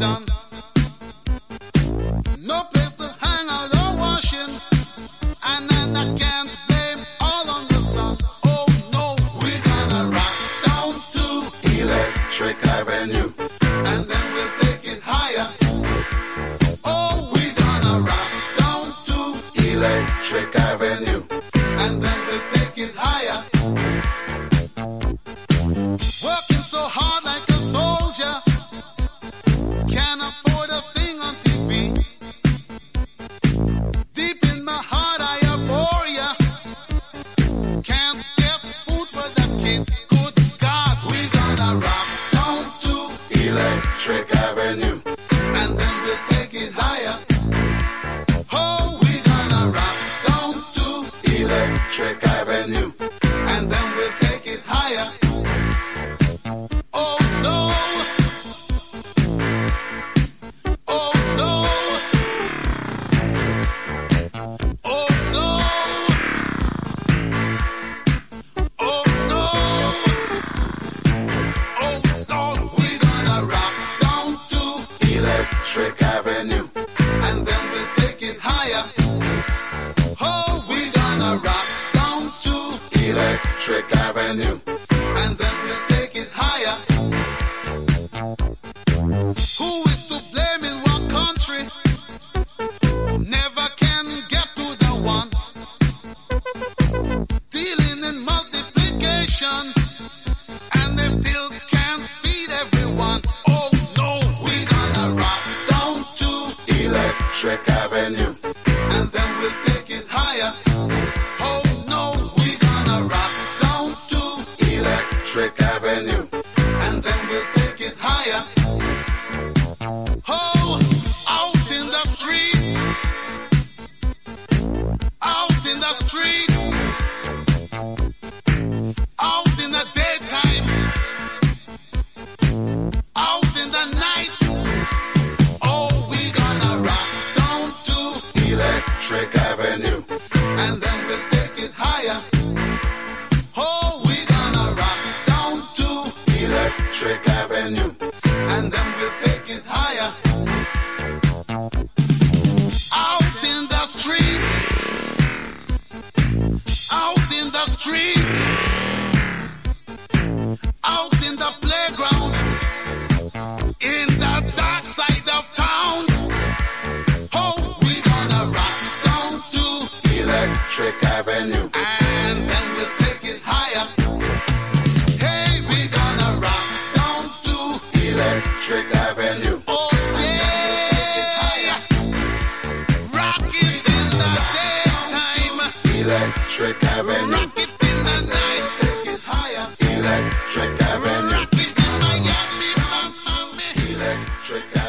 No place to hang washing. And then I can't blame all on the sun. Oh no, we're gonna rock down to Electric Avenue. And then we'll take it higher. Oh, we're gonna rock down to Electric Avenue. And then we'll take it higher. Working so hard. Avenue. And then we'll take it higher. Oh, we're gonna rock down to Electric Avenue. check out. and then we'll take it higher. Out in the street, out in the street. Electric heaven. Rock it in the night, take it higher. Electric heaven. Rock it in Miami, Miami. Electric Avenue.